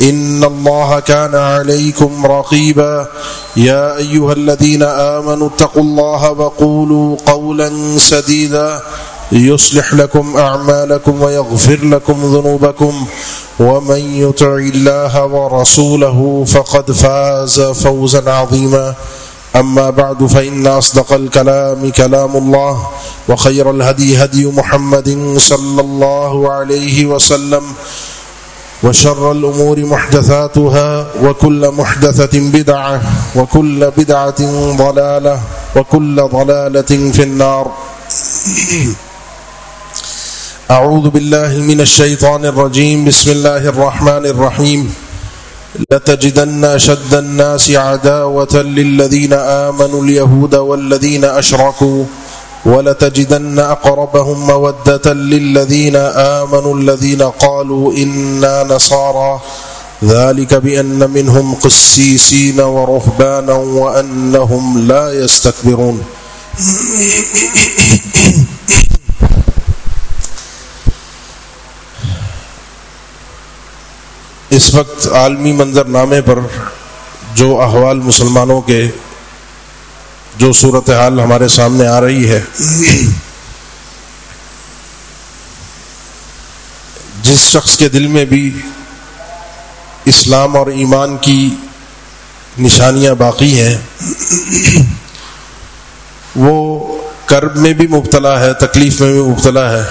إن الله كان عليكم رقيبا. يا أيها الذين آمنوا اتقوا الله وقولوا قولا سديدا. يصلح لكم أعمالكم ويغفر لكم ذنوبكم. ومن يطع الله ورسوله فقد فاز فوزا عظيما. أما بعد، فإن أصدق الكلام كلام الله، وخير الهدي هدي محمد صلى الله عليه وسلم. وشر الأمور محدثاتها وكل محدثة بدعة وكل بدعة ضلالة وكل ضلالة في النار. أعوذ بالله من الشيطان الرجيم. بسم الله الرحمن الرحيم. لتجدن أشد الناس عداوة للذين آمنوا اليهود والذين أشركوا ولتجدن أقربهم مودة للذين آمنوا الذين قالوا إنا نصارى. ذلك بأن منهم قسيسين ورهبانا وأنهم لا يستكبرون. اس وقت عالمی منظر نامے پر جو احوال مسلمانوں کے جو صورت حال ہمارے سامنے آ رہی ہے۔ جس شخص کے دل میں بھی اسلام اور ایمان کی نشانیاں باقی ہیں، وہ کرب میں بھی مبتلا ہے، تکلیف میں بھی مبتلا ہے۔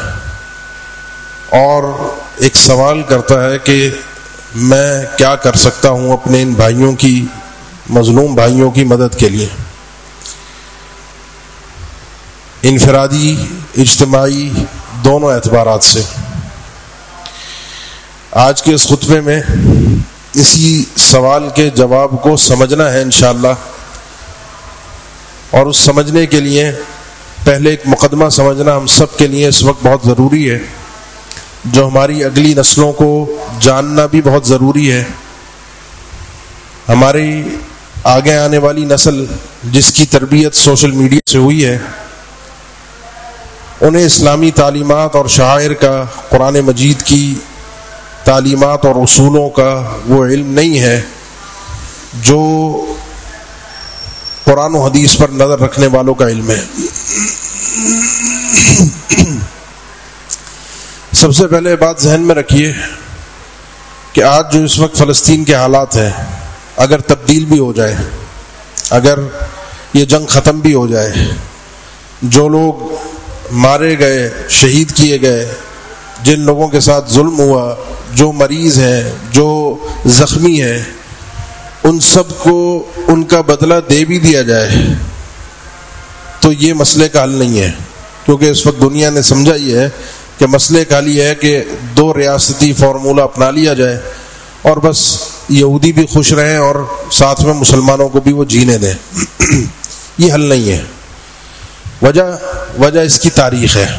اور ایک سوال کرتا ہے کہ میں کیا کر سکتا ہوں اپنے ان بھائیوں کی، مظلوم بھائیوں کی مدد کے لیے؟ انفرادی، اجتماعی دونوں اعتبارات سے۔ آج کے اس خطبے میں اسی سوال کے جواب کو سمجھنا ہے انشاءاللہ۔ اور اس سمجھنے کے لیے پہلے ایک مقدمہ سمجھنا ہم سب کے لیے اس وقت بہت ضروری ہے، جو ہماری اگلی نسلوں کو جاننا بھی بہت ضروری ہے۔ ہماری آگے آنے والی نسل جس کی تربیت سوشل میڈیا سے ہوئی ہے انہیں اسلامی تعلیمات اور شاعر کا قرآن مجید کی تعلیمات اور اصولوں کا وہ علم نہیں ہے جو قرآن و حدیث پر نظر رکھنے والوں کا علم ہے۔ سب سے پہلے بات ذہن میں رکھیے کہ آج جو اس وقت فلسطین کے حالات ہیں، اگر تبدیل بھی ہو جائے، اگر یہ جنگ ختم بھی ہو جائے، جو لوگ مارے گئے، شہید کیے گئے۔ جن لوگوں کے ساتھ ظلم ہوا، جو مریض ہیں، جو زخمی ہیں، ان سب کو ان کا بدلہ دے بھی دیا جائے۔ تو یہ مسئلے کا حل نہیں ہے۔ کیونکہ اس وقت دنیا نے سمجھا یہ ہے کہ مسئلے کا حل یہ ہے کہ دو ریاستی فارمولہ اپنا لیا جائے۔ اور بس یہودی بھی خوش رہیں اور ساتھ میں مسلمانوں کو بھی وہ جینے دیں۔ یہ حل نہیں ہے۔ وجہ وجہ اس کی تاریخ ہے۔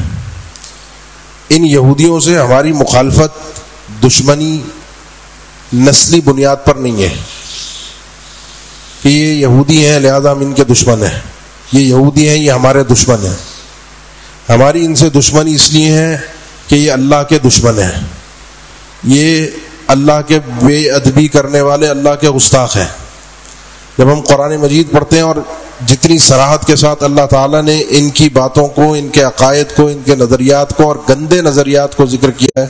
ان یہودیوں سے ہماری مخالفت دشمنی نسلی بنیاد پر نہیں ہے۔ کہ یہ یہودی ہیں، لہذا ہم ان کے دشمن ہیں۔ یہ یہودی ہیں، یہ ہمارے دشمن ہیں۔ ہماری ان سے دشمنی اس لیے ہے کہ یہ اللہ کے دشمن ہیں۔ یہ اللہ کے بے ادبی کرنے والے، اللہ کے گستاخ ہیں۔ جب ہم قرآن مجید پڑھتے ہیں اور جتنی سراحت کے ساتھ اللہ تعالیٰ نے ان کی باتوں کو، ان کے عقائد کو، ان کے نظریات کو اور گندے نظریات کو ذکر کیا ہے،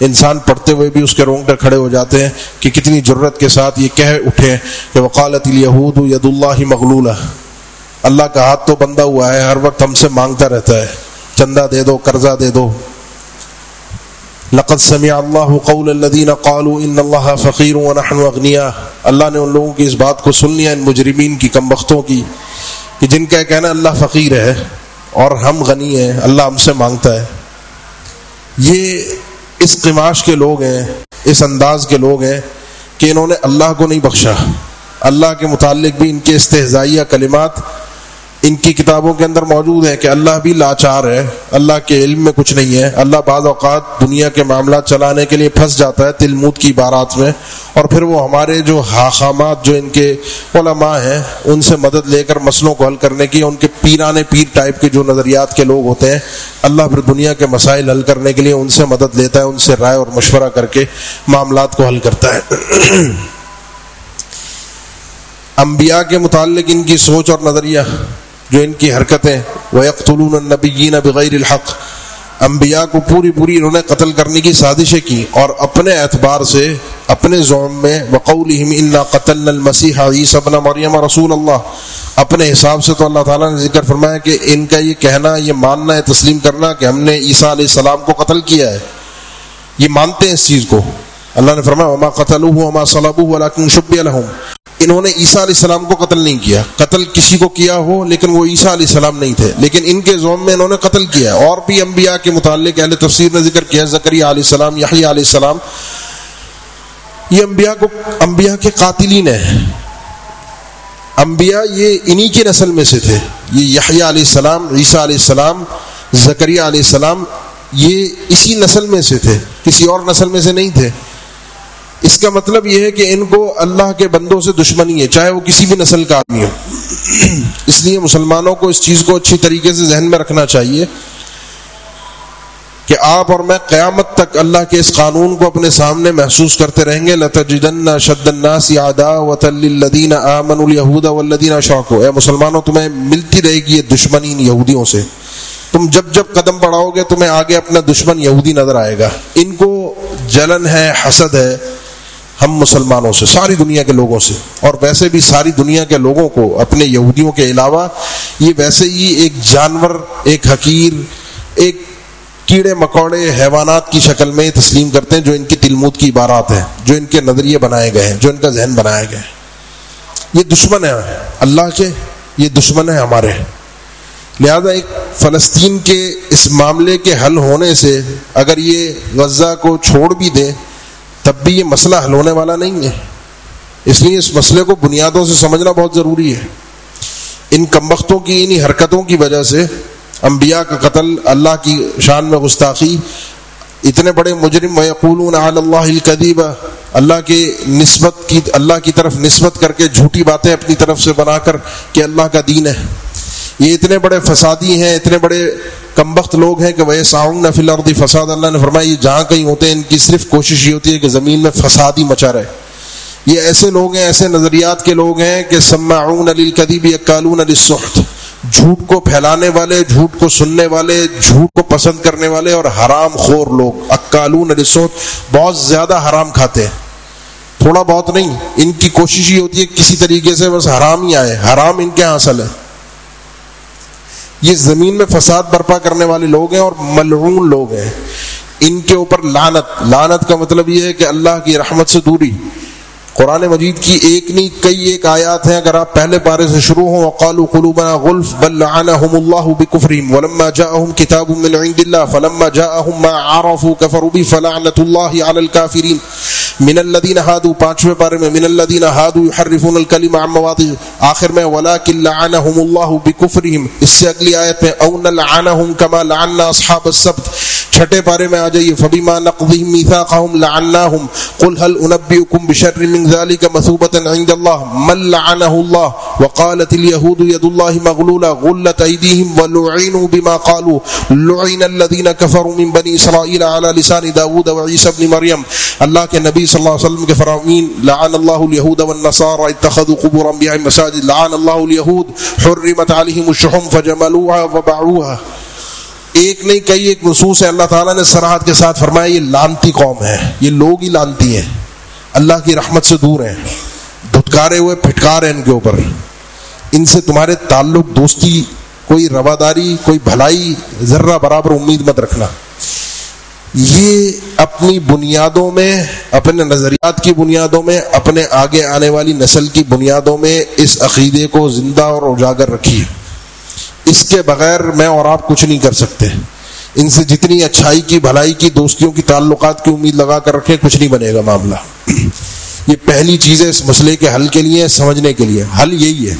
انسان پڑھتے ہوئے بھی اس کے رونگٹے کھڑے ہو جاتے ہیں کہ کتنی ضرورت کے ساتھ یہ کہہ اٹھے کہ وقالت الیہود ید اللہ مغلولہ اللہ کا ہاتھ تو بندہ ہوا ہے، ہر وقت ہم سے مانگتا رہتا ہے۔ چندہ دے دو، قرضہ دے دو۔ لقت سمع اللہ قول الدین قالوا ان اللہ فقیر ونحن اغنیا اللہ نے ان لوگوں کی اس بات کو سن لیا، ان مجرمین کی کم بختوں کی۔ کہ جن کا کہنا اللہ فقیر ہے اور ہم غنی ہیں، اللہ ہم سے مانگتا ہے۔ یہ اس قماش کے لوگ ہیں، اس انداز کے لوگ ہیں کہ انہوں نے اللہ کو نہیں بخشا۔ اللہ کے متعلق بھی ان کے استحضائیہ کلمات ان کی کتابوں کے اندر موجود ہے کہ اللہ بھی لاچار ہے، اللہ کے علم میں کچھ نہیں ہے۔ اللہ بعض اوقات دنیا کے معاملات چلانے کے لیے پھنس جاتا ہے تلمود کی بارات میں، اور پھر وہ ہمارے جو حاخامات جو ان کے علماء ہیں، ان سے مدد لے کر مسئلوں کو حل کرنے کی، ان کے پیرانے پیر ٹائپ کے جو نظریات کے لوگ ہوتے ہیں، اللہ پھر دنیا کے مسائل حل کرنے کے لیے ان سے مدد لیتا ہے، ان سے رائے اور مشورہ کر کے معاملات کو حل کرتا ہے۔ انبیاء کے متعلق ان کی سوچ اور نظریہ جو ان کی حرکتیں وہ اختلون النبیین بغیر الحق۔ انبیاء کو پوری پوری انہوں نے قتل کرنے کی سازشیں کی اور اپنے اعتبار سے اپنے زوم میں وقول قتل المسیح عیسی ابن مریم رسول اللہ اپنے حساب سے تو اللہ تعالیٰ نے ذکر فرمایا کہ ان کا یہ کہنا، یہ ماننا ہے تسلیم کرنا کہ ہم نے عیسیٰ علیہ السلام کو قتل کیا ہے۔ یہ مانتے ہیں اس چیز کو۔ اللہ نے فرمایا، وما قتلوه وما صلبوه ولكن شبه لهم. انہوں نے عیسیٰ علیہ السلام کو قتل نہیں کیا۔ قتل کسی کو کیا ہو، لیکن وہ عیسیٰ علیہ السلام نہیں تھے۔ لیکن ان کے زوم میں انہوں نے قتل کیا اور بھی انبیاء کے متعلق اہل تفسیر نے ذکر کیا زکری علیہ السلام، یحییٰ علیہ السلام۔ یہ انبیاء کو، انبیاء کے قاتلین ہیں۔ انبیاء یہ انہی کی نسل میں سے تھے۔ یہ یحییٰ علیہ السلام، عیسیٰ علیہ السلام زکریہ علیہ السلام، یہ اسی نسل میں سے تھے۔ کسی اور نسل میں سے نہیں تھے۔ اس کا مطلب یہ ہے کہ ان کو اللہ کے بندوں سے دشمنی ہے، چاہے وہ کسی بھی نسل کا آدمی ہو۔ اس لیے مسلمانوں کو اس چیز کو اچھی طریقے سے ذہن میں رکھنا چاہیے کہ آپ اور میں قیامت تک اللہ کے اس قانون کو اپنے سامنے محسوس کرتے رہیں گے۔ لتجدن شد الناس عداوۃ للذین آمنوا اليهود والذین اشركوا اے مسلمانوں، تمہیں ملتی رہے گی یہ دشمنی ان یہودیوں سے۔ تم جب جب قدم بڑھاؤ گے، تمہیں آگے اپنا دشمن یہودی نظر آئے گا۔ ان کو جلن ہے، حسد ہے۔ ہم مسلمانوں سے، ساری دنیا کے لوگوں سے۔ اور ویسے بھی ساری دنیا کے لوگوں کو، اپنے یہودیوں کے علاوہ، یہ ویسے ہی ایک جانور، ایک حقیر، ایک کیڑے مکوڑے، حیوانات کی شکل میں تسلیم کرتے ہیں، جو ان کی تلمود کی عبارات ہیں، جو ان کے نظریے بنائے گئے ہیں، جو ان کا ذہن بنایا گیا ہے۔ یہ دشمن ہے اللہ کے یہ دشمن ہے ہمارے۔ لہذا ایک فلسطین کے اس معاملے کے حل ہونے سے، اگر یہ غزہ کو چھوڑ بھی دیں تب بھی یہ مسئلہ حل ہونے والا نہیں ہے۔ اس لیے اس مسئلے کو بنیادوں سے سمجھنا بہت ضروری ہے۔ ان کمبختوں کی، انہی حرکتوں کی وجہ سے انبیاء کا قتل، اللہ کی شان میں گستاخی، اتنے بڑے مجرم و اللہ القدیب اللہ کے نسبت کی، اللہ کی طرف نسبت کر کے جھوٹی باتیں اپنی طرف سے بنا کر کہ اللہ کا دین ہے۔ یہ اتنے بڑے فسادی ہیں، اتنے بڑے کمبخت لوگ ہیں کہ وہ ساؤنگ نفل اور فساد اللہ نے فرمایا، یہ جہاں کہیں ہوتے ہیں، ان کی صرف کوشش یہ ہوتی ہے کہ زمین میں فساد ہی مچا رہے۔ یہ ایسے لوگ ہیں، ایسے نظریات کے لوگ ہیں کہ سماعون علی قدیب اکالون علی سخت جھوٹ کو پھیلانے والے، جھوٹ کو سننے والے، جھوٹ کو پسند کرنے والے اور حرام خور لوگ۔ اکالون علی سخت بہت زیادہ حرام کھاتے ہیں۔ تھوڑا بہت نہیں، ان کی کوشش یہ ہوتی ہے، کسی طریقے سے بس حرام ہی آئے، حرام ان کے ہاں حاصل ہے۔ یہ زمین میں فساد برپا کرنے والے لوگ ہیں اور ملعون لوگ ہیں۔ ان کے اوپر لانت لانت کا مطلب یہ ہے کہ اللہ کی رحمت سے دوری۔ قرآن مجید کی ایک نہیں، کئی ایک آیات ہیں۔ اگر آپ پہلے پارے سے شروع ہوں، وقالوا قلوبنا غلف بل لعنهم الله بكفرهم ولما جاءهم كتاب من عند الله فلما جاءهم ما عرفوا كفروا به فلعنة الله على الكافرين۔ من الذين هادوا پانچویں پارے میں من الذين هادوا يحرفون الكلمة عن مواضعه آخر میں ولكن لعنهم الله بكفرهم اس سے اگلی آیت میں او نلعنهم كما لعنا اصحاب السبت چھٹے پارے میں آ جائیے فبما نقضهم ميثاقهم لعناهم قل هل انبئكم بشر من ذلك مثوبة عند الله من لعنه الله وقالت اليهود يد الله مغلولة غلت أيديهم ولعنوا بما قالوا لعن الذين كفروا من بني إسرائيل على لسان داود وعيسى بن مريم الله کے نبی صلی اللہ علیہ وسلم کے فرامین، لعن الله اليهود والنصارى اتخذوا قبور انبياء مساجد، لعن الله اليهود حرمت عليهم الشحوم فجملوها وباعوها۔ ایک نہیں، کئی ایک نصوص ہے، اللہ تعالیٰ نے سراحت کے ساتھ فرمایا، یہ لانتی قوم ہے، یہ لوگ ہی لانتی ہیں۔ اللہ کی رحمت سے دور ہیں، دھتکارے ہوئے پھٹکار ہیں ان کے اوپر۔ ان سے تمہارے تعلق، دوستی، کوئی رواداری، کوئی بھلائی، ذرہ برابر امید مت رکھنا۔ یہ اپنی بنیادوں میں اپنے نظریات کی بنیادوں میں، اپنے آگے آنے والی نسل کی بنیادوں میں اس عقیدے کو زندہ اور اجاگر رکھیے اس کے بغیر میں اور آپ کچھ نہیں کر سکتے۔ ان سے جتنی اچھائی کی، بھلائی کی، دوستیوں کی تعلقات کی امید لگا کر رکھیں، کچھ نہیں بنے گا معاملہ۔ یہ پہلی چیز ہے اس مسئلے کے حل کے لیے، سمجھنے کے لیے۔ حل یہی ہے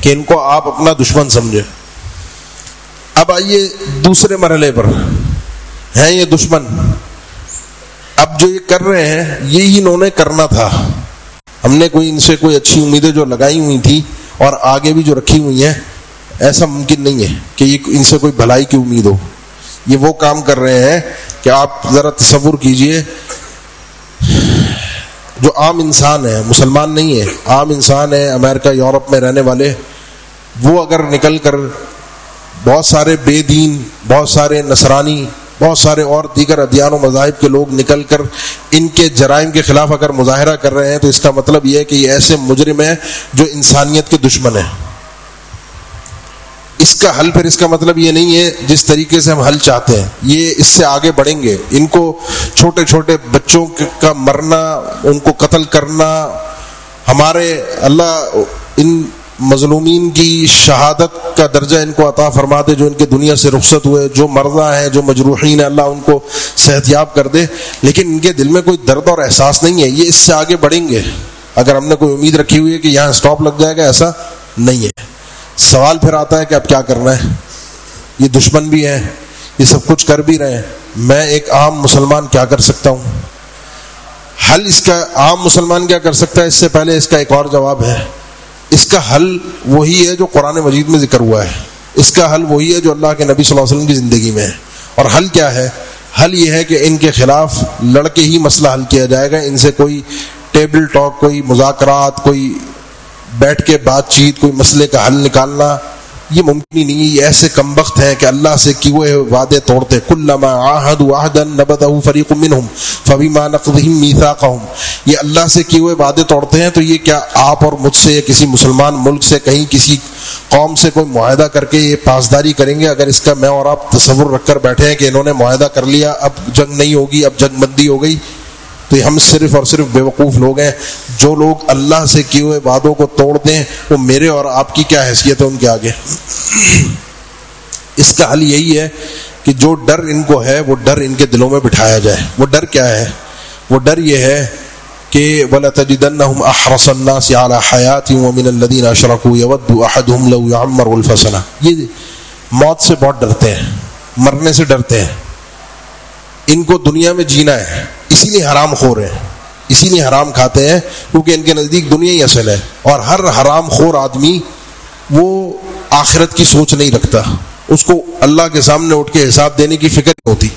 کہ ان کو آپ اپنا دشمن سمجھے اب آئیے دوسرے مرحلے پر۔ ہیں یہ دشمن؟ اب جو یہ کر رہے ہیں، یہی انہوں نے کرنا تھا۔ ہم نے کوئی ان سے کوئی اچھی امیدیں جو لگائی ہوئی تھی اور آگے بھی جو رکھی ہوئی ہیں، ایسا ممکن نہیں ہے کہ یہ ان سے کوئی بھلائی کی امید ہو۔ یہ وہ کام کر رہے ہیں کہ آپ ذرا تصور کیجیے۔ جو عام انسان ہے، مسلمان نہیں ہے، عام انسان ہے، امریکہ، یورپ میں رہنے والے، وہ اگر نکل کر بہت سارے بے دین، بہت سارے نصرانی بہت سارے اور دیگر ادیان و مذاہب کے لوگ نکل کر ان کے جرائم کے خلاف اگر مظاہرہ کر رہے ہیں تو اس کا مطلب یہ ہے کہ یہ ایسے مجرم ہیں جو انسانیت کے دشمن ہیں۔ اس کا حل پھر اس کا مطلب یہ نہیں ہے جس طریقے سے ہم حل چاہتے ہیں۔ یہ اس سے آگے بڑھیں گے۔ ان کو چھوٹے چھوٹے بچوں کا مرنا، ان کو قتل کرنا، ہمارے اللہ ان مظلومین کی شہادت کا درجہ ان کو عطا فرما دے، جو ان کے دنیا سے رخصت ہوئے، جو مردہ ہیں، جو مجروحین ہیں، اللہ ان کو صحت یاب کر دے۔ لیکن ان کے دل میں کوئی درد اور احساس نہیں ہے، یہ اس سے آگے بڑھیں گے۔ اگر ہم نے کوئی امید رکھی ہوئی ہے کہ یہاں اسٹاپ لگ جائے گا، ایسا نہیں ہے۔ سوال پھر آتا ہے کہ اب کیا کرنا ہے؟ یہ دشمن بھی ہیں، یہ سب کچھ کر بھی رہے ہیں۔ میں ایک عام مسلمان کیا کر سکتا ہوں؟ حل اس کا، عام مسلمان کیا کر سکتا ہے؟ اس سے پہلے اس کا ایک اور جواب ہے۔ اس کا حل وہی ہے جو قرآن مجید میں ذکر ہوا ہے۔ اس کا حل وہی ہے جو اللہ کے نبی صلی اللہ علیہ وسلم کی زندگی میں ہے۔ اور حل کیا ہے؟ حل یہ ہے کہ ان کے خلاف لڑ کے ہی مسئلہ حل کیا جائے گا۔ ان سے کوئی ٹیبل ٹاک، کوئی مذاکرات، کوئی بیٹھ کے بات چیت، کوئی مسئلے کا حل نکالنا یہ ممکن ہی نہیں، یہ ایسے کم وقت ہیں کہ اللہ سے کی ہوئے وعدے توڑتے کلما فبما یہ اللہ سے کی ہوئے وعدے توڑتے ہیں تو یہ کیا آپ اور مجھ سے یا کسی مسلمان ملک سے کہیں کسی قوم سے کوئی معاہدہ کر کے یہ پاسداری کریں گے؟ اگر اس کا میں اور آپ تصور رکھ کر بیٹھے ہیں کہ انہوں نے معاہدہ کر لیا، اب جنگ نہیں ہوگی، اب جنگ بندی ہو گئی تو ہم صرف اور صرف بے وقوف لوگ ہیں۔ جو لوگ اللہ سے کیے ہوئے وعدوں کو توڑ دیں، وہ میرے اور آپ کی کیا حیثیت ہے ان کے آگے؟ اس کا حل یہی ہے کہ جو ڈر ان کو ہے، وہ ڈر ان کے دلوں میں بٹھایا جائے۔ وہ ڈر کیا ہے؟ وہ ڈر یہ ہے کہ وَلَتَجِدَنَّهُمْ أَحْرَصَ النَّاسِ عَلَى حَيَاتٍ وَمِنَ الَّذِينَ أَشْرَكُوا يَوَدُّ أَحَدُهُمْ لَوْ يَعَمَّرُ الْفَسَنَةِ یہ موت سے بہت ڈرتے ہیں، مرنے سے ڈرتے ہیں۔ ان کو دنیا میں جینا ہے۔ اسی لیے حرام خور ہیں۔ اسی لیے حرام کھاتے ہیں، کیونکہ ان کے نزدیک دنیا ہی اصل ہے۔ اور ہر حرام خور آدمی وہ آخرت کی سوچ نہیں رکھتا۔ اس کو اللہ کے سامنے اٹھ کے حساب دینے کی فکر نہیں ہوتی۔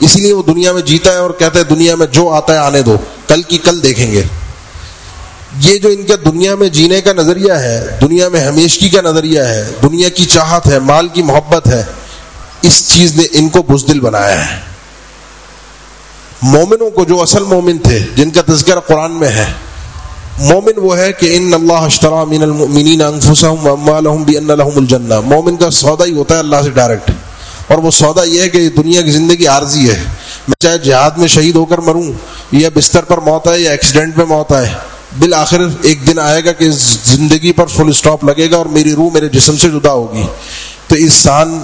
اسی لیے وہ دنیا میں جیتا ہے اور کہتا ہے، دنیا میں جو آتا ہے آنے دو۔ کل کی کل دیکھیں گے۔ یہ جو ان کا دنیا میں جینے کا نظریہ ہے، دنیا میں ہمیشگی کا نظریہ ہے، دنیا کی چاہت ہے، مال کی محبت ہے، اس چیز نے ان کو بزدل بنایا ہے۔ مومنوں کو جو اصل مومن تھے، جن کا تذکرہ قرآن میں ہے۔ مومن وہ ہے کہ ان اللہ اشترا من المؤمنین انفسهم واموالهم بان لهم الجنہ۔ مومن کا سودا ہی ہوتا ہے اللہ سے ڈائریکٹ اور وہ سودا یہ ہے کہ دنیا کی زندگی عارضی ہے۔ میں چاہے جہاد میں شہید ہو کر مروں، یا بستر پر موت آئے، یا ایکسیڈنٹ میں موت آئے، بالآخر ایک دن آئے گا کہ زندگی پر فل سٹاپ لگے گا اور میری روح میرے جسم سے جدا ہوگی۔ تو انسان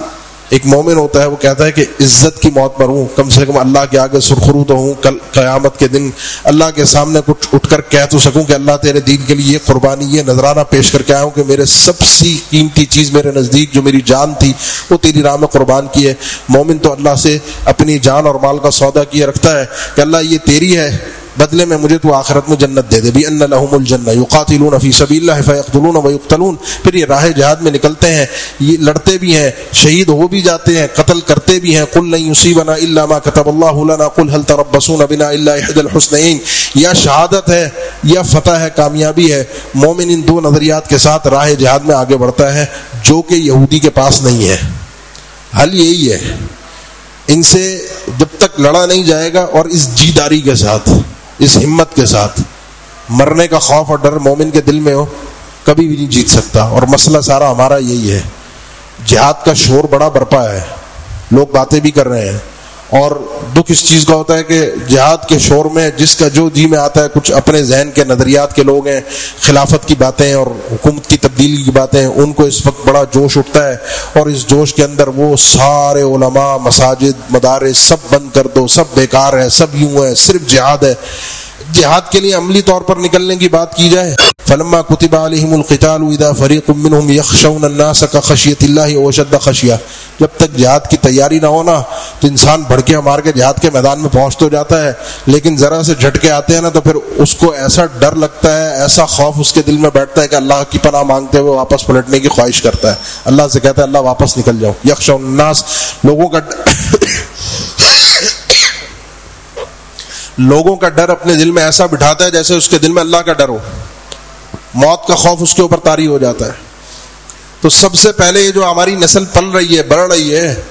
ایک مومن ہوتا ہے، وہ کہتا ہے کہ عزت کی موت پر ہوں، کم سے کم اللہ کے آگے سرخرو تو ہوں، کل قیامت کے دن اللہ کے سامنے کچھ اٹھ کر کہہ تو سکوں کہ اللہ تیرے دین کے لیے یہ قربانی، یہ نذرانہ پیش کر کے آیا ہوں کہ میرے سب سی قیمتی چیز میرے نزدیک جو میری جان تھی، وہ تیری راہ میں قربان کی ہے۔ مومن تو اللہ سے اپنی جان اور مال کا سودا کیے رکھتا ہے کہ اللہ یہ تیری ہے بدلے میں مجھے تو آخرت میں جنت دے دے۔ بھی ان لهم الجنہ یقاتلون فی سبیل اللہ فیقتلون ویقتلون پھر یہ راہ جہاد میں نکلتے ہیں، یہ لڑتے بھی ہیں، شہید ہو بھی جاتے ہیں، قتل کرتے بھی ہیں۔ قل لن یصیبنا الا ما كتب الله لنا قل هل تربصون بنا الا احد الحسنین یا شہادت ہے، یا فتح ہے، کامیابی ہے۔ مومن ان دو نظریات کے ساتھ راہ جہاد میں آگے بڑھتا ہے، جو کہ یہودی کے پاس نہیں ہے۔ حل یہی ہے۔ ان سے جب تک لڑا نہیں جائے گا اور اس جیداری کے ساتھ۔ اس ہمت کے ساتھ۔ مرنے کا خوف اور ڈر مومن کے دل میں ہو، کبھی بھی نہیں جیت سکتا۔ اور مسئلہ سارا ہمارا یہی ہے۔ جہاد کا شور بڑا برپا ہے۔ لوگ باتیں بھی کر رہے ہیں۔ اور دکھ اس چیز کا ہوتا ہے کہ جہاد کے شور میں جس کا جو جی میں آتا ہے، کچھ اپنے ذہن کے نظریات کے لوگ ہیں، خلافت کی باتیں اور حکومت کی تبدیلی کی باتیں، ان کو اس وقت بڑا جوش اٹھتا ہے اور اس جوش کے اندر وہ سارے علماء، مساجد، مدارس سب بند کر دو، سب بیکار ہے سب یوں ہے صرف جہاد ہے۔ جہاد کے لیے عملی طور پر نکلنے کی بات کی جائے۔ فلما کتب علیہم القتال اذا فریق منهم یخشون الناس كخشیت اللہ وشد خشیہ جب تک جہاد کی تیاری نہ ہونا تو انسان بھڑکے مار کے جہاد کے میدان میں پہنچ تو جاتا ہے۔ لیکن ذرا سے جھٹکے آتے ہیں نا، تو پھر اس کو ایسا ڈر لگتا ہے، ایسا خوف اس کے دل میں بیٹھتا ہے کہ اللہ کی پناہ مانگتے ہوئے واپس پلٹنے کی خواہش کرتا ہے۔ اللہ سے کہتا ہے، اللہ واپس نکل جاؤ۔ یکش الناس، لوگوں کا لوگوں کا ڈر اپنے دل میں ایسا بٹھاتا ہے جیسے اس کے دل میں اللہ کا ڈر ہو۔ موت کا خوف اس کے اوپر تاری ہو جاتا ہے۔ تو سب سے پہلے یہ جو ہماری نسل پل رہی ہے، بڑھ رہی ہے،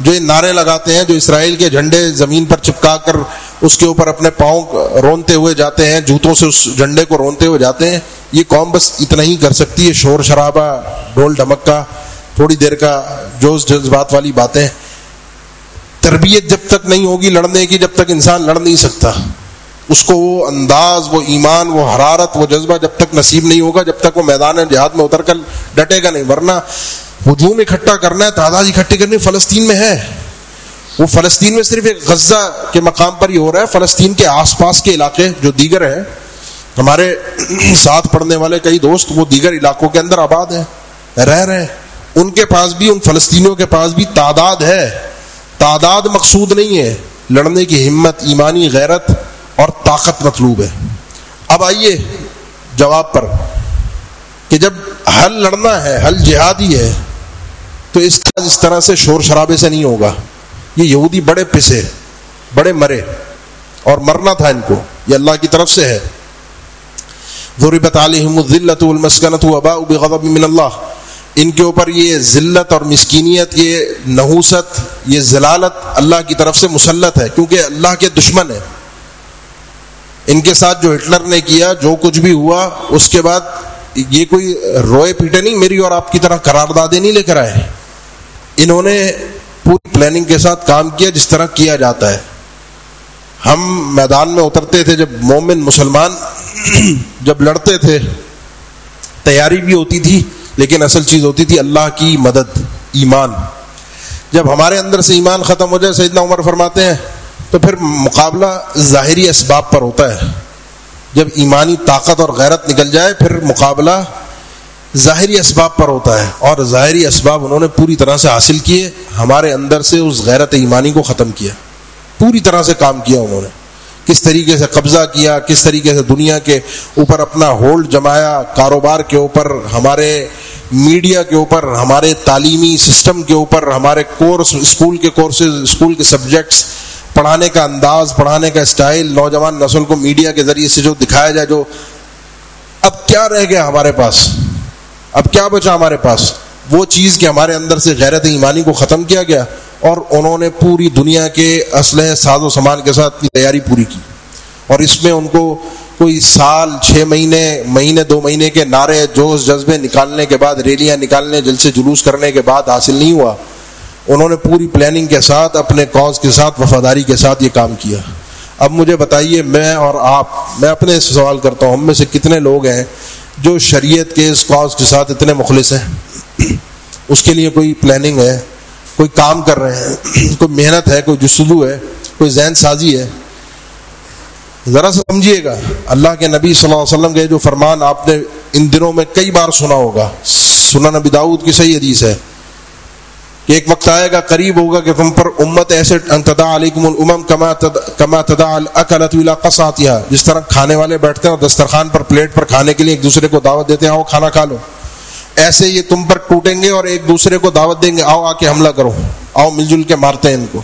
جو یہ نعرے لگاتے ہیں، جو اسرائیل کے جھنڈے زمین پر چپکا کر اس کے اوپر اپنے پاؤں رونتے ہوئے جاتے ہیں، جوتوں سے اس جھنڈے کو رونتے ہوئے جاتے ہیں، یہ قوم بس اتنا ہی کر سکتی ہے، شور شرابہ، ڈھول ڈھمکا، تھوڑی دیر کا جوش جذبات والی باتیں۔ تربیت جب تک نہیں ہوگی لڑنے کی، جب تک انسان لڑ نہیں سکتا۔ اس کو وہ انداز، وہ ایمان، وہ حرارت، وہ جذبہ جب تک نصیب نہیں ہوگا، جب تک وہ میدان جہاد میں اتر کر ڈٹے گا نہیں۔ ورنہ ہجوم اکٹھا کرنا ہے تعداد اکٹھی کرنی فلسطین میں ہے۔ وہ فلسطین میں صرف ایک غزہ کے مقام پر ہی ہو رہا ہے، فلسطین کے آس پاس کے علاقے جو دیگر ہیں۔ ہمارے ساتھ پڑھنے والے کئی دوست وہ دیگر علاقوں کے اندر آباد ہیں، رہ رہے ہیں۔ ان کے پاس بھی، ان فلسطینیوں کے پاس بھی تعداد ہے۔ تعداد مقصود نہیں ہے۔ لڑنے کی ہمت، ایمانی غیرت اور طاقت مطلوب ہے۔ اب آئیے جواب پر کہ جب حل لڑنا ہے، حل جہادی ہے، تو اس کا اس طرح سے شور شرابے سے نہیں ہوگا۔ یہ یہودی بڑے پسے، بڑے مرے اور مرنا تھا ان کو۔ یہ اللہ کی طرف سے ہے۔ ضربت علیہم الذلت والمسکنت وباء بغضب من اللہ۔ ان کے اوپر یہ ذلت اور مسکینیت، یہ نحوست، یہ ذلالت اللہ کی طرف سے مسلط ہے، کیونکہ اللہ کے دشمن ہے ان کے ساتھ جو ہٹلر نے کیا، جو کچھ بھی ہوا، اس کے بعد یہ کوئی روئے پیٹے نہیں، میری اور آپ کی طرح قراردادیں نہیں لے کر آئے انہوں نے پوری پلاننگ کے ساتھ کام کیا جس طرح کیا جاتا ہے۔ ہم میدان میں اترتے تھے جب مومن مسلمان جب لڑتے تھے، تیاری بھی ہوتی تھی، لیکن اصل چیز ہوتی تھی اللہ کی مدد، ایمان۔ جب ہمارے اندر سے ایمان ختم ہو جائے، سیدنا عمر فرماتے ہیں تو پھر مقابلہ ظاہری اسباب پر ہوتا ہے۔ جب ایمانی طاقت اور غیرت نکل جائے، پھر مقابلہ ظاہری اسباب پر ہوتا ہے۔ اور ظاہری اسباب انہوں نے پوری طرح سے حاصل کیے، ہمارے اندر سے اس غیرت ایمانی کو ختم کیا۔ پوری طرح سے کام کیا انہوں نے۔ کس طریقے سے قبضہ کیا، کس طریقے سے دنیا کے اوپر اپنا ہولڈ جمایا، کاروبار کے اوپر، ہمارے میڈیا کے اوپر، ہمارے تعلیمی سسٹم کے اوپر، ہمارے کورس، اسکول کے کورسز، اسکول کے سبجیکٹس پڑھانے کا انداز، پڑھانے کا اسٹائل نوجوان نسل کو میڈیا کے ذریعے سے جو دکھایا جائے، جو اب کیا رہ گیا ہمارے پاس؟ اب کیا بچا ہمارے پاس؟ وہ چیز کہ ہمارے اندر سے غیرت ایمانی کو ختم کیا گیا اور انہوں نے پوری دنیا کے اسلحے، ساز و سامان کے ساتھ تیاری پوری کی۔ اور اس میں ان کو کوئی سال، چھ مہینے مہینے، دو مہینے کے نعرے، جوش، جذبے نکالنے کے بعد، ریلیاں نکالنے، جلسے جلوس کرنے کے بعد حاصل نہیں ہوا۔ انہوں نے پوری پلاننگ کے ساتھ، اپنے کاز کے ساتھ، وفاداری کے ساتھ یہ کام کیا۔ اب مجھے بتائیے، میں اور آپ، میں اپنے سے سوال کرتا ہوں، ہم میں سے کتنے لوگ ہیں جو شریعت کے اس کاز کے ساتھ اتنے مخلص ہیں؟ اس کے لیے کوئی پلاننگ ہے، کوئی کام کر رہے ہیں، کوئی محنت ہے، کوئی جسلو ہے، کوئی ذہن سازی ہے؟ ذرا سا سمجھیے گا۔ اللہ کے نبی صلی اللہ علیہ وسلم کے جو فرمان آپ نے ان دنوں میں کئی بار سنا ہوگا۔ سنا نبی داؤد کی صحیح حدیث ہے۔ کہ ایک وقت آئے گا، قریب ہوگا کہ تم پر امت ایسے انتدا علیکم الامم کما کما تدا الاکلت الى قصاتها۔ جس طرح کھانے والے بیٹھتے ہیں اور دسترخوان پر پلیٹ پر کھانے کے لیے ایک دوسرے کو دعوت دیتے ہیں، آؤ کھانا کھا لو۔ ایسے یہ تم پر ٹوٹیں گے اور ایک دوسرے کو دعوت دیں گے، آؤ آ کے حملہ کرو۔ آؤ مل جل کے مارتے ہیں ان کو۔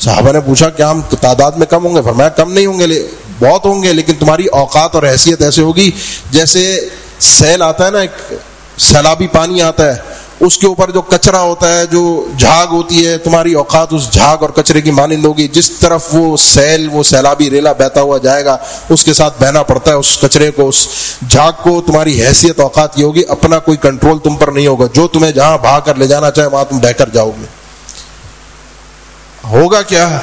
صحابہ نے پوچھا، کیا ہم تعداد میں کم ہوں گے؟ فرمایا، کم نہیں ہوں گے بہت ہوں گے، لیکن تمہاری اوقات اور حیثیت ایسے ہوگی جیسے سیل آتا ہے نا، ایک سیلابی پانی آتا ہے۔ اس کے اوپر جو کچرا ہوتا ہے، جو جھاگ ہوتی ہے، تمہاری اوقات اس جھاگ اور کچرے کی مانند ہوگی۔ جس طرف وہ سیل، وہ سیلابی ریلا بہتا ہوا جائے گا، اس کے ساتھ بہنا پڑتا ہے اس کچرے کو، اس جھاگ کو، تمہاری حیثیت اوقات یہ ہوگی۔ اپنا کوئی کنٹرول تم پر نہیں ہوگا۔ جو تمہیں جہاں بھاگ کر لے جانا چاہے، وہاں تم بہ کر جاؤ گے۔ ہوگا کیا؟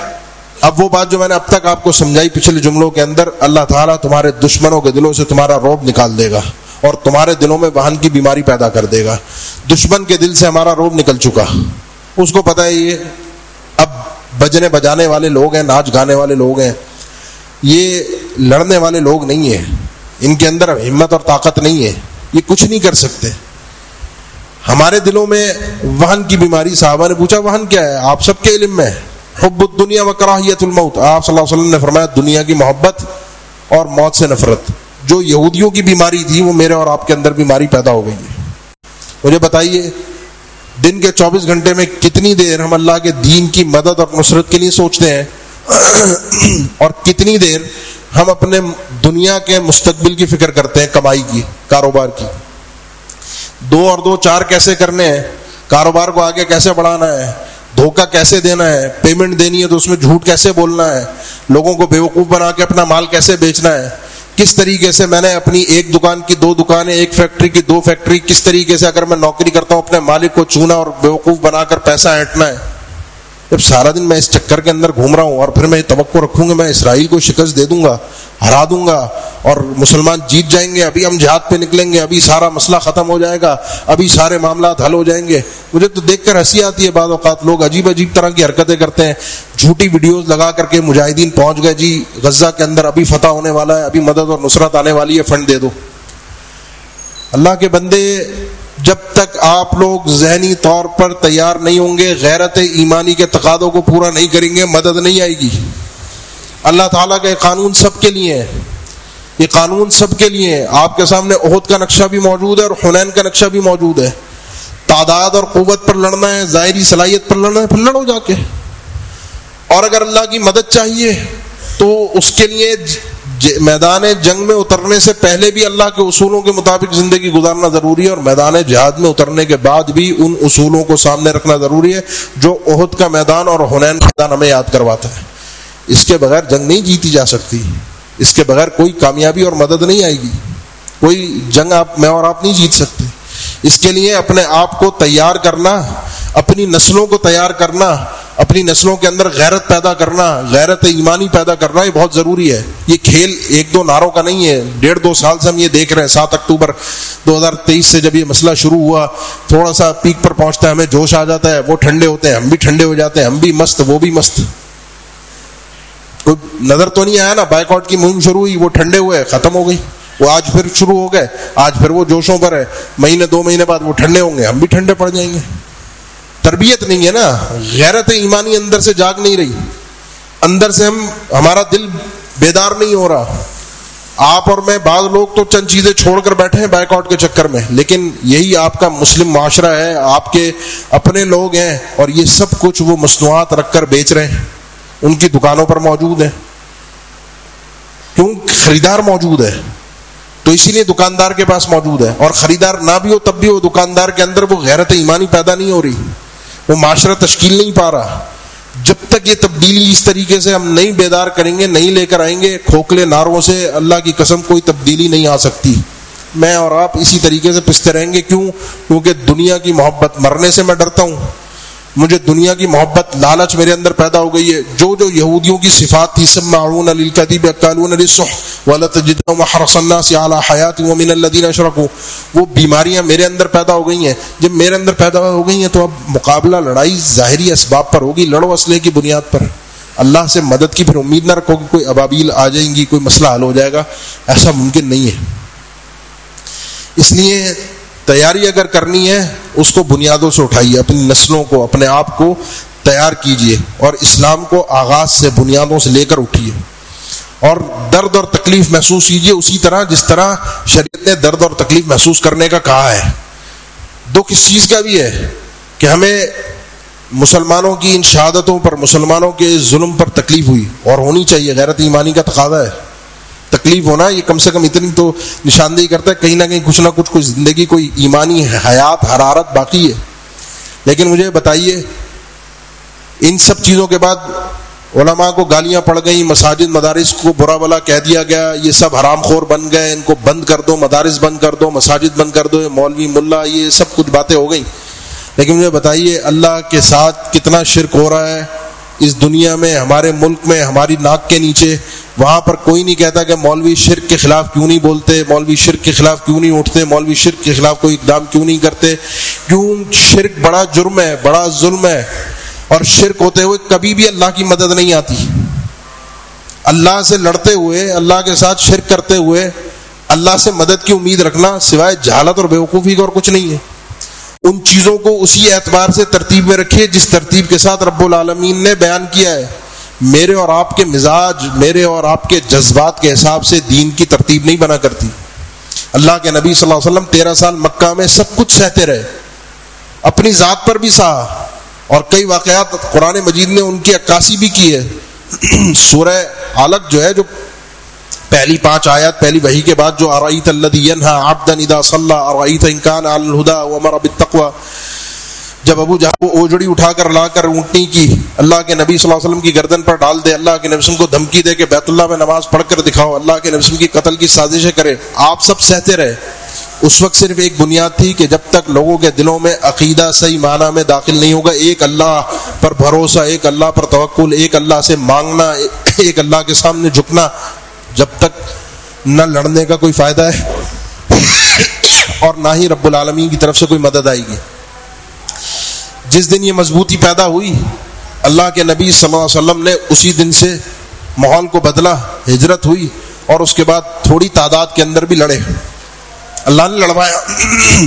اب وہ بات جو میں نے اب تک آپ کو سمجھائی پچھلے جملوں کے اندر، اللہ تعالیٰ تمہارے دشمنوں کے دلوں سے تمہارا روب نکال دے گا۔ اور تمہارے دلوں میں واہن کی بیماری پیدا کر دے گا۔ دشمن کے دل سے ہمارا روب نکل چکا۔ اس کو پتا ہے یہ اب بجنے بجانے والے لوگ ہیں، ناچ گانے والے لوگ ہیں۔ یہ لڑنے والے لوگ نہیں ہیں۔ ان کے اندر ہمت اور طاقت نہیں ہے۔ یہ کچھ نہیں کر سکتے۔ ہمارے دلوں میں وہن کی بیماری صاحبہ نے پوچھا، وہن کیا ہے؟ آپ سب کے علم میں۔ حب الدنیا و کراہیت الموت۔ آپ صلی اللہ علیہ وسلم نے فرمایا، دنیا کی محبت اور موت سے نفرت۔ جو یہودیوں کی بیماری تھی وہ میرے اور آپ کے اندر بیماری پیدا ہو گئی ہے۔ مجھے بتائیے، دن کے چوبیس گھنٹے میں کتنی دیر ہم اللہ کے دین کی مدد اور نصرت کے لیے سوچتے ہیں؟ اور کتنی دیر ہم اپنے دنیا کے مستقبل کی فکر کرتے ہیں، کمائی کی، کاروبار کی؟ دو اور دو، چار کیسے کرنے ہیں؟ کاروبار کو آگے کیسے بڑھانا ہے؟ دھوکہ کیسے دینا ہے؟ پیمنٹ دینی ہے تو اس میں جھوٹ کیسے بولنا ہے؟ لوگوں کو بیوقوف بنا کے اپنا مال کیسے بیچنا ہے؟ کس طریقے سے میں نے اپنی ایک دکان کی دو دکانیں، ایک فیکٹری کی دو فیکٹری کس طریقے سے اگر میں نوکری کرتا ہوں، اپنے مالک کو چونا اور بیوقوف بنا کر پیسہ اینٹنا ہے۔ جب سارا دن میں اس چکر کے اندر گھوم رہا ہوں اور پھر میں توقع رکھوں گا میں اسرائیل کو شکست دے دوں گا، ہرا دوں گا اور مسلمان جیت جائیں گے، ابھی ہم جہاد پہ نکلیں گے، ابھی سارا مسئلہ ختم ہو جائے گا، ابھی سارے معاملات حل ہو جائیں گے۔ مجھے تو دیکھ کر ہنسی آتی ہے بعض اوقات، لوگ عجیب عجیب طرح کی حرکتیں کرتے ہیں۔ جھوٹی ویڈیوز لگا کر کے مجاہدین پہنچ گئے۔ جی غزہ کے اندر ابھی فتح ہونے والا ہے، ابھی مدد اور نصرت آنے والی ہے، فنڈ دے دو۔ اللہ کے بندے، جب تک آپ لوگ ذہنی طور پر تیار نہیں ہوں گے، غیرت ایمانی کے تقاضوں کو پورا نہیں کریں گے، مدد نہیں آئے گی۔ اللہ تعالیٰ کا یہ قانون سب کے لیے ہے۔ یہ قانون سب کے لیے ہے۔ آپ کے سامنے عہد کا نقشہ بھی موجود ہے اور حنین کا نقشہ بھی موجود ہے۔ تعداد اور قوت پر لڑنا ہے، ظاہری صلاحیت پر لڑنا ہے، پھر لڑو جا کے۔ اور اگر اللہ کی مدد چاہیے تو اس کے لیے میدان جنگ میں اترنے سے پہلے بھی اللہ کے اصولوں کے مطابق زندگی گزارنا ضروری ہے اور میدان جہاد میں اترنے کے بعد بھی ان اصولوں کو سامنے رکھنا ضروری ہے جو عہد کا میدان اور حنین میدان ہمیں یاد کرواتا ہے۔ اس کے بغیر جنگ نہیں جیتی جا سکتی۔ اس کے بغیر کوئی کامیابی اور مدد نہیں آئے گی۔ کوئی جنگ آپ میں اور آپ نہیں جیت سکتے۔ اس کے لیے اپنے آپ کو تیار کرنا اپنی نسلوں کو تیار کرنا، اپنی نسلوں کے اندر غیرت پیدا کرنا، غیرت ایمانی پیدا کرنا یہ بہت ضروری ہے۔ یہ کھیل ایک دو ناروں کا نہیں ہے، ڈیڑھ دو سال سے ہم یہ دیکھ رہے ہیں، سات اکتوبر دو ہزار تیئیس سے جب یہ مسئلہ شروع ہوا، تھوڑا سا پیک پر پہنچتا ہے، ہمیں جوش آ جاتا ہے، وہ ٹھنڈے ہوتے ہیں، ہم بھی ٹھنڈے ہو جاتے ہیں، ہم بھی مست، وہ بھی مست۔ کوئی نظر تو نہیں آیا نا بائک آؤٹ کی مہم شروع ہوئی، وہ ٹھنڈے ہوئے، ختم ہو گئی۔ وہ آج پھر شروع ہو گئے، آج پھر وہ جوشوں پر ہے۔ مہینے، دو مہینے بعد وہ ٹھنڈے ہوں گے، ہم بھی ٹھنڈے پڑ جائیں گے۔ تربیت نہیں ہے نا۔ غیرت ایمانی اندر سے جاگ نہیں رہی۔ اندر سے ہم، ہمارا دل بیدار نہیں ہو رہا۔ آپ اور میں بعض لوگ تو چند چیزیں چھوڑ کر بیٹھے ہیں بائک آؤٹ کے چکر میں۔ لیکن یہی آپ کا مسلم معاشرہ ہے۔ آپ کے اپنے لوگ ہیں اور یہ سب کچھ وہ مصنوعات رکھ کر بیچ رہے ہیں۔ ان کی دکانوں پر موجود ہیں۔ کیوں؟ خریدار موجود ہے۔ تو اسی لیے دکاندار کے پاس موجود ہے۔ اور خریدار نہ بھی ہو تب بھی وہ دکاندار کے اندر وہ غیرت ایمانی پیدا نہیں ہو رہی۔ وہ معاشرہ تشکیل نہیں پا رہا۔ جب تک یہ تبدیلی اس طریقے سے ہم نہیں بیدار کریں گے، نہیں لے کر آئیں گے، کھوکھلے ناروں سے اللہ کی قسم کوئی تبدیلی نہیں آ سکتی۔ میں اور آپ اسی طریقے سے پستے رہیں گے۔ کیوں؟ کیونکہ دنیا کی محبت مرنے سے میں ڈرتا ہوں۔ مجھے دنیا کی محبت لالچ میرے اندر پیدا ہو گئی ہے۔ جو جو یہودیوں کی صفات تھی سب معاون القدیب اکالون حیات ومن الدین اشرف وہ بیماریاں میرے اندر پیدا ہو گئی ہیں۔ جب میرے اندر پیدا ہو گئی ہیں تو اب مقابلہ، لڑائی ظاہری اسباب پر ہوگی، لڑو اسلحے کی بنیاد پر۔ اللہ سے مدد کی پھر امید نہ رکھو کہ کوئی ابابیل آ جائیں گی، کوئی مسئلہ حل ہو جائے گا۔ ایسا ممکن نہیں ہے۔ اس لیے تیاری اگر کرنی ہے، اس کو بنیادوں سے اٹھائیے، اپنی نسلوں کو، اپنے آپ کو تیار کیجیے اور اسلام کو آغاز سے بنیادوں سے لے کر اٹھیے اور درد اور تکلیف محسوس کیجیے اسی طرح جس طرح شریعت نے درد اور تکلیف محسوس کرنے کا کہا ہے۔ دکھ اس چیز کا بھی ہے کہ ہمیں مسلمانوں کی ان شہادتوں پر، مسلمانوں کے ظلم پر تکلیف ہوئی اور ہونی چاہیے، غیرت ایمانی کا تقاضا ہے۔ تکلیف ہونا، یہ کم سے کم اتنی تو نشاندہی کرتا ہے، کہیں نہ کہیں کچھ نہ کچھ کوئی زندگی کوئی ایمانی حیات، حرارت باقی ہے۔ لیکن مجھے بتائیے، ان سب چیزوں کے بعد علماء کو گالیاں پڑ گئیں، مساجد، مدارس کو برا بلا کہہ دیا گیا، یہ سب حرام خور بن گئے، ان کو بند کر دو، مدارس بند کر دو، مساجد بند کر دو مولوی، ملا، یہ سب کچھ باتیں ہو گئیں۔ لیکن مجھے بتائیے، اللہ کے ساتھ کتنا شرک ہو رہا ہے؟ اس دنیا میں، ہمارے ملک میں، ہماری ناک کے نیچے، وہاں پر کوئی نہیں کہتا کہ مولوی شرک کے خلاف کیوں نہیں بولتے، مولوی شرک کے خلاف کیوں نہیں اٹھتے، مولوی شرک کے خلاف کوئی اقدام کیوں نہیں کرتے۔ کیوں؟ شرک بڑا جرم ہے، بڑا ظلم ہے۔ اور شرک ہوتے ہوئے کبھی بھی اللہ کی مدد نہیں آتی۔ اللہ سے لڑتے ہوئے، اللہ کے ساتھ شرک کرتے ہوئے، اللہ سے مدد کی امید رکھنا سوائے جہالت اور بیوقوفی کا اور کچھ نہیں ہے۔ ان چیزوں کو اسی اعتبار سے ترتیب میں رکھیے جس ترتیب کے ساتھ رب العالمین نے بیان کیا ہے۔ میرے اور آپ کے مزاج، میرے اور آپ کے جذبات کے حساب سے دین کی ترتیب نہیں بنا کرتی۔ اللہ کے نبی صلی اللہ علیہ وسلم تیرہ سال مکہ میں سب کچھ سہتے رہے۔ اپنی ذات پر بھی سہا۔ اور کئی واقعات قرآن مجید نے ان کی عکاسی بھی کی ہے سورہ عالق جو ہے، جو پہلی پانچ آیات، پہلی وہی کے بعد جو ارعیت الذی ینها عبدا اذا صلى ارعیت ان كان على الهدى وامر بالتقوى جب ابو جہل وہ اوجڑی اٹھا کر لا کر اونٹنی کی، اللہ کے نبی صلی اللہ علیہ وسلم کی گردن پر ڈال دے، اللہ کے نبی کو دھمکی دے کہ بیت اللہ میں نماز پڑھ کر دکھاؤ، اللہ کے نبی کی قتل کی سازشیں کرے، آپ سب سہتے رہے۔ اس وقت صرف ایک بنیاد تھی کہ جب تک لوگوں کے دلوں میں عقیدہ صحیح معنی میں داخل نہیں ہوگا، ایک اللہ پر بھروسہ، ایک اللہ پر توقل ایک اللہ سے مانگنا، ایک اللہ کے سامنے جھکنا جب تک نہ لڑنے کا کوئی فائدہ ہے اور نہ ہی رب العالمین کی طرف سے کوئی مدد آئے گی۔ جس دن یہ مضبوطی پیدا ہوئی، اللہ کے نبی صلی اللہ علیہ وسلم نے اسی دن سے ماحول کو بدلا، ہجرت ہوئی اور اس کے بعد تھوڑی تعداد کے اندر بھی لڑے۔ اللہ نے لڑوایا۔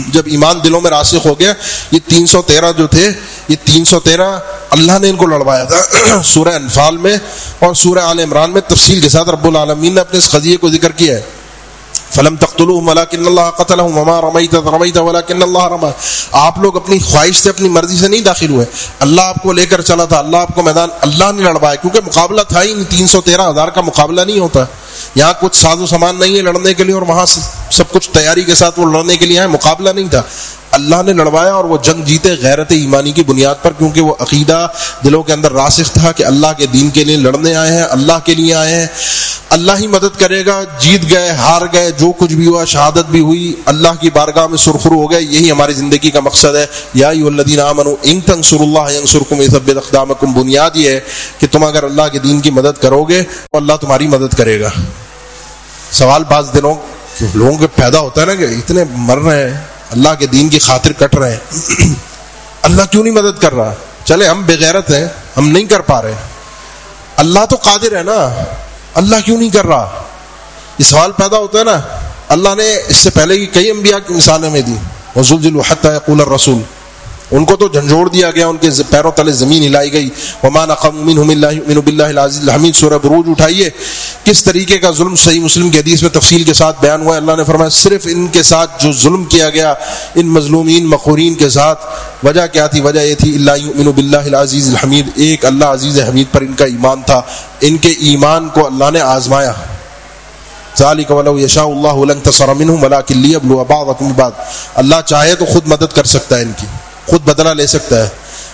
جب ایمان دلوں میں راسخ ہو گیا، یہ تین سو تیرہ جو تھے، یہ تین سو تیرہ اللہ نے ان کو لڑوایا تھا۔ سورہ انفال میں اور سورہ عال عمران میں تفصیل کے ساتھ رب العالمین نے اپنے اس خدیے کو ذکر کیا ہے۔ فلم ولكن اللہ قتل رميت رميت ولكن اللہ رما آپ لوگ اپنی خواہش سے اپنی مرضی سے نہیں داخل ہوئے۔ اللہ آپ کو لے کر چلا تھا، اللہ آپ کو میدان، اللہ نے لڑوایا۔ کیونکہ مقابلہ تھا ہی تین سو تیرہ ہزار کا مقابلہ نہیں ہوتا۔ یہاں کچھ ساز و سامان نہیں ہے لڑنے کے لیے اور وہاں سے سب کچھ تیاری کے ساتھ وہ لڑنے کے لیے آئے، مقابلہ نہیں تھا۔ اللہ نے لڑوایا اور وہ جنگ جیتے غیرت ایمانی کی بنیاد پر، کیونکہ وہ عقیدہ دلوں کے اندر راسخ تھا کہ اللہ کے دین کے لیے لڑنے آئے ہیں، اللہ کے لیے آئے ہیں۔ اللہ ہی مدد کرے گا، جیت گئے، ہار گئے، جو کچھ بھی ہوا، شہادت بھی ہوئی، اللہ کی بارگاہ میں سرخرو ہو گئے۔ یہی ہماری زندگی کا مقصد ہے۔ یا الدین امن ان تنسر اللہ سرکم سب اقدام بنیاد یہ ہے کہ تم اگر اللہ کے دین کی مدد کرو گے تو اللہ تمہاری مدد کرے گا۔ سوال بعض دنوں لوگوں کے پیدا ہوتا ہے نا کہ اتنے مر رہے ہیں، اللہ کے دین کی خاطر کٹ رہے ہیں۔ اللہ کیوں نہیں مدد کر رہا؟ چلے، ہم بغیرت ہیں، ہم نہیں کر پا رہے۔ اللہ تو قادر ہے نا۔ اللہ کیوں نہیں کر رہا؟ یہ سوال پیدا ہوتا ہے نا۔ اللہ نے اس سے پہلے کی کئی انبیاء کی مثالیں میں دی۔ وزول جلوحت قول الرسول۔ ان کو تو جھنجھوڑ دیا گیا، ان کے پیروں تلے زمین ہلائی گئی۔ ومان الحمید سورہ بروج اٹھائیے۔ کس طریقے کا ظلم صحیح مسلم کی حدیث میں تفصیل کے ساتھ بیان ہوا ہے؟ اللہ نے فرمایا، صرف ان کے ساتھ جو ظلم کیا گیا، ان مظلومین مخورین کے ساتھ۔ وجہ کیا تھی؟ وجہ یہ تھی اللہ باللہ العزیز الحمید ایک اللہ عزیز حمید پر ان کا ایمان تھا۔ ان کے ایمان کو اللہ نے آزمایا۔ ذالک ولو یشاء اللہ لن تصر منهم ولكن ليبلو بعضكم بعض اللہ چاہے تو خود مدد کر سکتا ہے ان کی۔ خود بدلہ لے سکتا ہے۔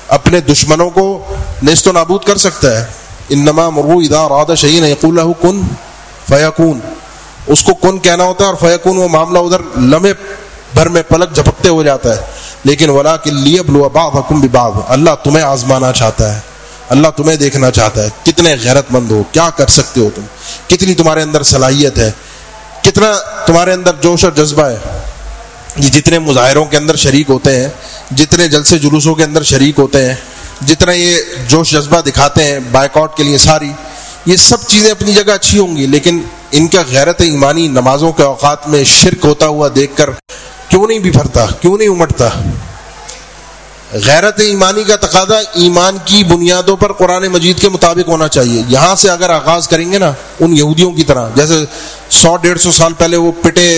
اپنے دشمنوں کو نیست و نابود کر سکتا ہے۔ انما مرو ادا راد شہین یقول کن فیقون اس کو کن کہنا ہوتا ہے اور فیقون وہ معاملہ ادھر لمحے بھر میں پلک جھپکتے ہو جاتا ہے۔ لیکن ولا کے لیے بلو باغ حکم باغ اللہ تمہیں آزمانا چاہتا ہے۔ اللہ تمہیں دیکھنا چاہتا ہے۔ کتنے غیرت مند ہو۔ کیا کر سکتے ہو تم؟ کتنی تمہارے اندر صلاحیت ہے۔ کتنا تمہارے اندر جوش اور جذبہ ہے۔ یہ جتنے مظاہروں کے اندر شریک ہوتے ہیں، جتنے جلسے جلوسوں کے اندر شریک ہوتے ہیں، جتنا یہ جوش جذبہ دکھاتے ہیں بائک آؤٹ کے لیے ساری، یہ سب چیزیں اپنی جگہ اچھی ہوں گی، لیکن ان کا غیرت ایمانی نمازوں کے اوقات میں شرک ہوتا ہوا دیکھ کر کیوں نہیں بھرتا کیوں نہیں امٹتا؟ غیرت ایمانی کا تقاضا ایمان کی بنیادوں پر قرآن مجید کے مطابق ہونا چاہیے۔ یہاں سے اگر آغاز کریں گے نا، ان یہودیوں کی طرح، جیسے سو ڈیڑھ سو سال پہلے وہ پٹے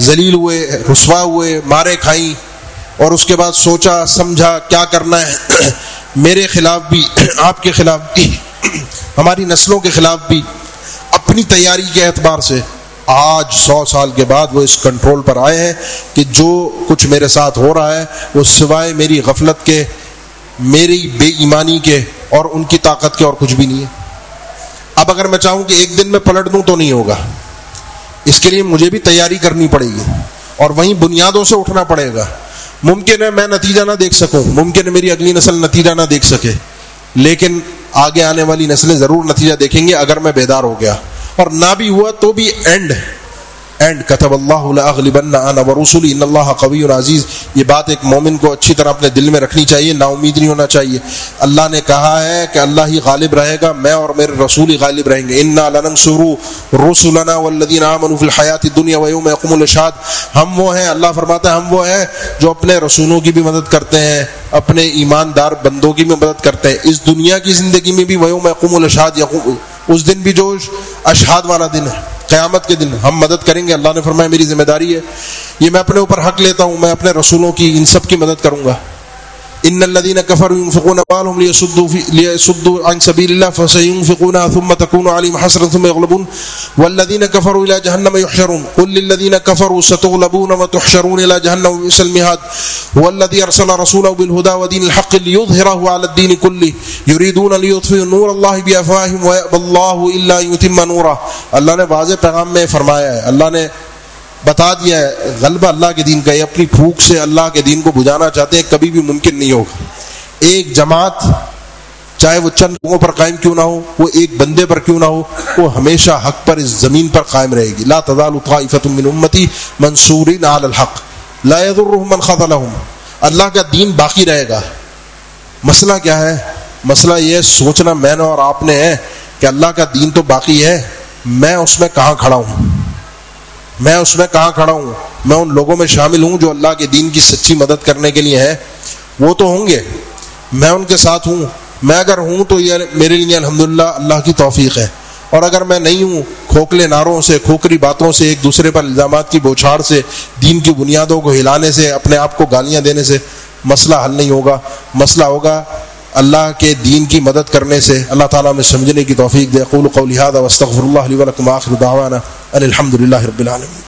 ذلیل ہوئے، رسوا ہوئے، مارے کھائیں اور اس کے بعد سوچا، سمجھا، کیا کرنا ہے؟ میرے خلاف بھی، آپ کے خلاف بھی، ہماری نسلوں کے خلاف بھی، اپنی تیاری کے اعتبار سے۔ آج سو سال کے بعد وہ اس کنٹرول پر آئے ہیں کہ جو کچھ میرے ساتھ ہو رہا ہے، وہ سوائے میری غفلت کے، میری بے ایمانی کے اور ان کی طاقت کے اور کچھ بھی نہیں ہے۔ اب اگر میں چاہوں کہ ایک دن میں پلٹ دوں تو نہیں ہوگا۔ اس کے لیے مجھے بھی تیاری کرنی پڑے گی اور وہیں بنیادوں سے اٹھنا پڑے گا ممکن ہے میں نتیجہ نہ دیکھ سکوں ممکن ہے میری اگلی نسل نتیجہ نہ دیکھ سکے لیکن آگے آنے والی نسلیں ضرور نتیجہ دیکھیں گے اگر میں بیدار ہو گیا اور نہ بھی ہوا تو بھی اینڈ اینڈ کتب اللہ انا ورسولی ان اللہ قوی عزیز یہ بات ایک مومن کو اچھی طرح اپنے دل میں رکھنی چاہیے نا امید نہیں ہونا چاہیے۔ اللہ نے کہا ہے کہ اللہ ہی غالب رہے گا، میں اور میرے رسول ہی غالب رہیں گے۔ انا لننصروا رسلنا والذین آمنوا فی الحیات الدنیا ویوم یقوم الاشهاد ہم وہ ہیں، اللہ فرماتا ہے، ہم وہ ہیں جو اپنے رسولوں کی بھی مدد کرتے ہیں۔ اپنے ایماندار بندوگی میں مدد کرتے ہیں اس دنیا کی زندگی میں بھی ویوم یقوم الاشهاد اس دن بھی جو اشہاد والا دن ہے، قیامت کے دن ہم مدد کریں گے۔ اللہ نے فرمایا، میری ذمہ داری ہے۔ یہ میں اپنے اوپر حق لیتا ہوں، میں اپنے رسولوں کی، ان سب کی مدد کروں گا۔ ان الذين كفروا ينفقون اموالهم ليصدوا في ليصدوا عن سبيل الله فسينفقونها ثم تكون عليهم حسرة ثم يغلبون. والذين كفروا الى جهنم يحشرون. قل للذين كفروا ستغلبون وتحشرون الى جهنم وبئس المهاد. هو الذي ارسل رسوله بالهدى ودين الحق ليظهره على الدين كله. يريدون ليطفئوا نور الله بافواههم ويأبى الله الا ان يتم نوره. اللہ نے واضح پیغام میں فرمایا ہے. اللہ نے بتا دیا ہے، غلبہ اللہ کے دین کا یہ اپنی پھوک سے اللہ کے دین کو بجانا چاہتے ہیں، کبھی بھی ممکن نہیں ہوگا۔ ایک جماعت، چاہے وہ چند لوگوں پر قائم کیوں نہ ہو، وہ ایک بندے پر کیوں نہ ہو، وہ ہمیشہ حق پر اس زمین پر قائم رہے گی۔ لا تزال طائفۃ من امتی منصورین علی الحق۔ لا يضرهم من خذلهم اللہ کا دین باقی رہے گا۔ مسئلہ کیا ہے؟ مسئلہ یہ سوچنا میں نے اور آپ نے ہے کہ اللہ کا دین تو باقی ہے، میں اس میں کہاں کھڑا ہوں؟ میں اس میں کہاں کھڑا ہوں؟ میں ان لوگوں میں شامل ہوں جو اللہ کے دین کی سچی مدد کرنے کے لیے ہے وہ تو ہوں گے۔ میں ان کے ساتھ ہوں۔ میں اگر ہوں تو یہ میرے لیے الحمد اللہ کی توفیق ہے۔ اور اگر میں نہیں ہوں، کھوکھلے ناروں سے، کھوکھری باتوں سے، ایک دوسرے پر الزامات کی بوچھاڑ سے، دین کی بنیادوں کو ہلانے سے، اپنے آپ کو گالیاں دینے سے، مسئلہ حل نہیں ہوگا۔ مسئلہ ہوگا اللہ کے دین کی مدد کرنے سے۔ اللہ تعالیٰ میں سمجھنے کی توفیق دے۔ قول قول هذا واستغفر الله لي ولكم اخر دعوانا۔ الحمد للہ رب العالمین۔